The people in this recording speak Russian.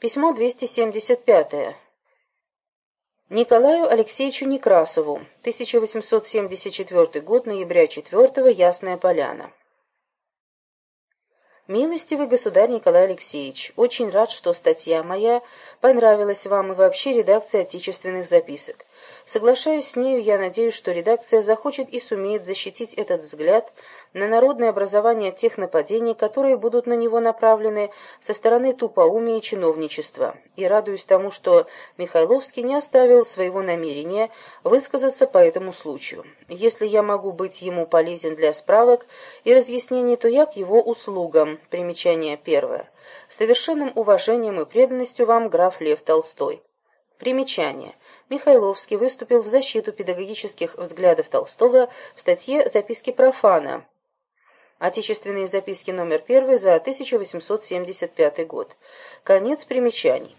Письмо 275. Николаю Алексеевичу Некрасову. 1874 год, ноября 4 Ясная Поляна. Милостивый государь Николай Алексеевич, очень рад, что статья моя понравилась вам и вообще редакция отечественных записок. Соглашаясь с нею, я надеюсь, что редакция захочет и сумеет защитить этот взгляд на народное образование от тех нападений, которые будут на него направлены со стороны тупоумия и чиновничества. И радуюсь тому, что Михайловский не оставил своего намерения высказаться по этому случаю. Если я могу быть ему полезен для справок и разъяснений, то я к его услугам. Примечание первое. С совершенным уважением и преданностью вам граф Лев Толстой. Примечание. Михайловский выступил в защиту педагогических взглядов Толстого в статье «Записки профана». Отечественные записки номер 1 за 1875 год. Конец примечаний.